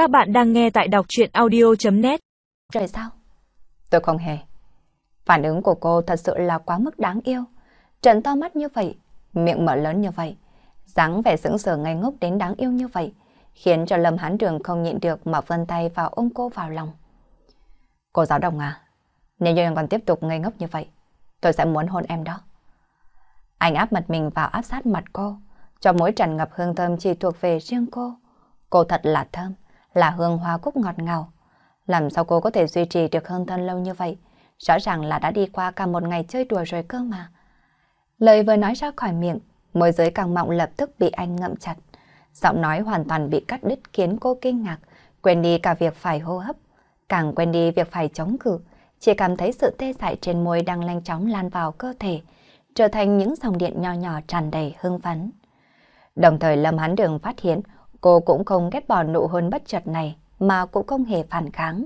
Các bạn đang nghe tại đọc chuyện audio.net Trời sao? Tôi không hề. Phản ứng của cô thật sự là quá mức đáng yêu. Trận to mắt như vậy, miệng mở lớn như vậy, dáng vẻ sững sờ ngây ngốc đến đáng yêu như vậy, khiến cho Lâm Hán trường không nhịn được mà vươn tay vào ôm cô vào lòng. Cô giáo đồng à, nếu như em còn tiếp tục ngây ngốc như vậy, tôi sẽ muốn hôn em đó. Anh áp mặt mình vào áp sát mặt cô, cho mỗi tràn ngập hương thơm chỉ thuộc về riêng cô. Cô thật là thơm, là hương hoa cúc ngọt ngào. Làm sao cô có thể duy trì được hương thân lâu như vậy? Rõ ràng là đã đi qua cả một ngày chơi đùa rồi cơ mà. Lời vừa nói ra khỏi miệng, môi giới càng mọng lập tức bị anh ngậm chặt. Giọng nói hoàn toàn bị cắt đứt khiến cô kinh ngạc, quên đi cả việc phải hô hấp, càng quên đi việc phải chống cự, chỉ cảm thấy sự tê dại trên môi đang nhanh chóng lan vào cơ thể, trở thành những dòng điện nho nhỏ tràn đầy hưng phấn. Đồng thời Lâm Hán Đường phát hiện cô cũng không ghét bỏ nụ hôn bất chợt này mà cũng không hề phản kháng.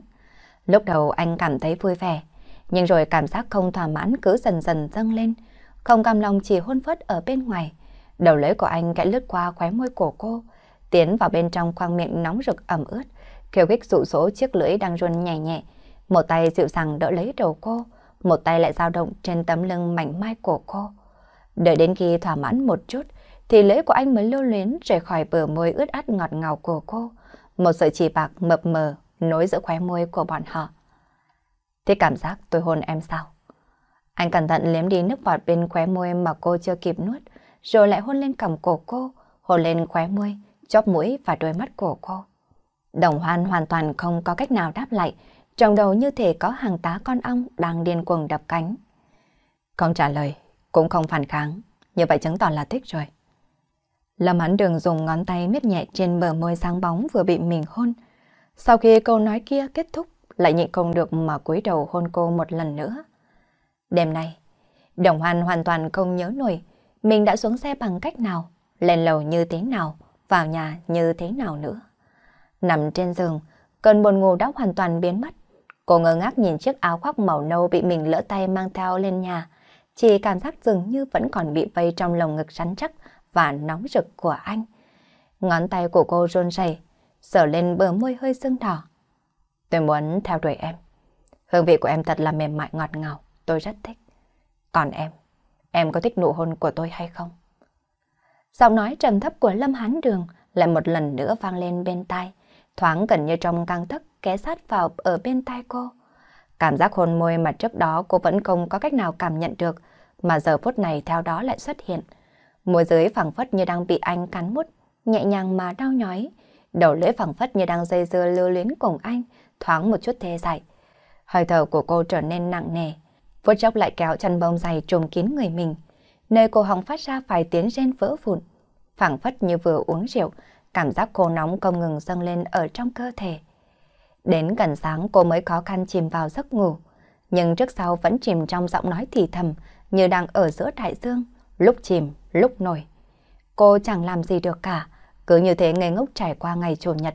Lúc đầu anh cảm thấy vui vẻ, nhưng rồi cảm giác không thỏa mãn cứ dần dần dâng lên, không cam lòng chỉ hôn phớt ở bên ngoài. Đầu lưỡi của anh kẽ lướt qua khóe môi của cô, tiến vào bên trong khoang miệng nóng rực ẩm ướt, kêu khích dụ dỗ chiếc lưỡi đang run nhẹ nhẹ. Một tay dịu dàng đỡ lấy đầu cô, một tay lại dao động trên tấm lưng mảnh mai của cô. Đợi đến khi thỏa mãn một chút, thì lưỡi của anh mới lưu luyến rời khỏi bờ môi ướt át ngọt ngào của cô. Một sợi chỉ bạc mập mờ nối giữa khóe môi của bọn họ. Thế cảm giác tôi hôn em sao? Anh cẩn thận liếm đi nước bọt bên khóe môi mà cô chưa kịp nuốt, rồi lại hôn lên cằm cổ cô, hôn lên khóe môi, chóp mũi và đôi mắt của cô. Đồng hoan hoàn toàn không có cách nào đáp lại, trong đầu như thể có hàng tá con ong đang điên cuồng đập cánh. Không trả lời, cũng không phản kháng, như vậy chứng tỏ là thích rồi. Lâm Hán Đường dùng ngón tay miết nhẹ trên bờ môi sáng bóng vừa bị mình hôn. Sau khi câu nói kia kết thúc, lại nhịn không được mà cúi đầu hôn cô một lần nữa. Đêm nay, Đồng Hoan hoàn toàn không nhớ nổi mình đã xuống xe bằng cách nào, lên lầu như thế nào, vào nhà như thế nào nữa. Nằm trên giường, cơn buồn ngủ đã hoàn toàn biến mất. Cô ngơ ngác nhìn chiếc áo khoác màu nâu bị mình lỡ tay mang theo lên nhà, chỉ cảm giác dường như vẫn còn bị vây trong lồng ngực rắn chắc và nóng rực của anh. Ngón tay của cô run rẩy, sờ lên bờ môi hơi sưng đỏ. Tôi muốn theo đuổi em. Hương vị của em thật là mềm mại ngọt ngào, tôi rất thích. Còn em, em có thích nụ hôn của tôi hay không? Giọng nói trầm thấp của Lâm Hán Đường lại một lần nữa vang lên bên tai, thoáng gần như trong căng thức ké sát vào ở bên tai cô. Cảm giác hôn môi mà trước đó cô vẫn không có cách nào cảm nhận được, mà giờ phút này theo đó lại xuất hiện. Môi dưới phẳng phất như đang bị anh cắn mút, nhẹ nhàng mà đau nhói. Đầu lưỡi phẳng phất như đang dây dưa lưu luyến cùng anh, thoáng một chút thê dại. Hơi thở của cô trở nên nặng nề, phút chốc lại kéo chân bông dày trùm kín người mình. Nơi cô họng phát ra vài tiếng rên vỡ vụn, phẳng phất như vừa uống rượu, cảm giác cô nóng không ngừng dâng lên ở trong cơ thể. Đến gần sáng cô mới khó khăn chìm vào giấc ngủ, nhưng trước sau vẫn chìm trong giọng nói thì thầm như đang ở giữa đại dương, lúc chìm, lúc nổi. Cô chẳng làm gì được cả, cứ như thế ngây ngốc trải qua ngày Chủ nhật.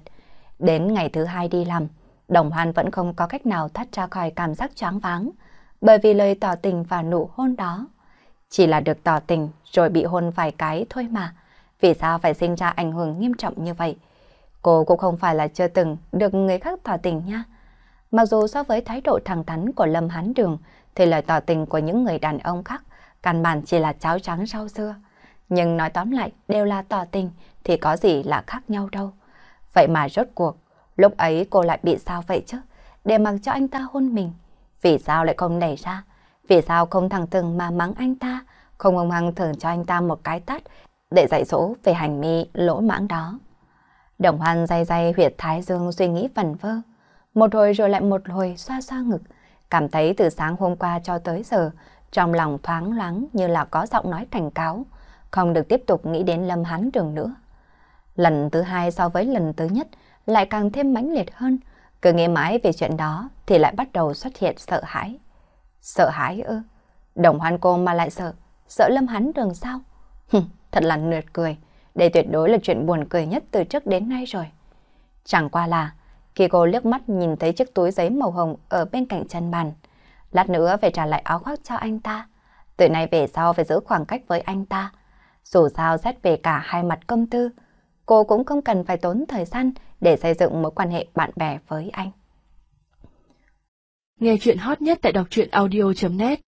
Đến ngày thứ hai đi làm, Đồng Hoan vẫn không có cách nào thoát ra khỏi cảm giác choáng váng, bởi vì lời tỏ tình và nụ hôn đó. Chỉ là được tỏ tình rồi bị hôn vài cái thôi mà. Vì sao phải sinh ra ảnh hưởng nghiêm trọng như vậy? Cô cũng không phải là chưa từng được người khác tỏ tình nha. Mặc dù so với thái độ thẳng thắn của Lâm Hán Đường, thì lời tỏ tình của những người đàn ông khác căn bản chỉ là cháo trắng rau dưa. Nhưng nói tóm lại đều là tỏ tình thì có gì là khác nhau đâu. Vậy mà rốt cuộc, lúc ấy cô lại bị sao vậy chứ? Để mặc cho anh ta hôn mình. Vì sao lại không nảy ra? Vì sao không thẳng thừng mà mắng anh ta? Không ông hăng thường cho anh ta một cái tát để dạy dỗ về hành vi lỗ mãng đó. Đồng hoan dây dây huyệt thái dương suy nghĩ phần vơ. Một hồi rồi lại một hồi xoa xoa ngực. Cảm thấy từ sáng hôm qua cho tới giờ, trong lòng thoáng lắng như là có giọng nói cảnh cáo, không được tiếp tục nghĩ đến Lâm Hán trường nữa. Lần thứ hai so với lần thứ nhất lại càng thêm mãnh liệt hơn, cứ nghĩ mãi về chuyện đó thì lại bắt đầu xuất hiện sợ hãi. Sợ hãi ư? Đồng hoan cô mà lại sợ, sợ Lâm Hán trường sao? thật là nượt cười. Đây tuyệt đối là chuyện buồn cười nhất từ trước đến nay rồi. Chẳng qua là, khi cô liếc mắt nhìn thấy chiếc túi giấy màu hồng ở bên cạnh chân bàn, lát nữa phải trả lại áo khoác cho anh ta. Từ nay về sau phải giữ khoảng cách với anh ta. Dù sao xét về cả hai mặt công tư, cô cũng không cần phải tốn thời gian để xây dựng mối quan hệ bạn bè với anh. Nghe chuyện hot nhất tại đọc truyện audio.net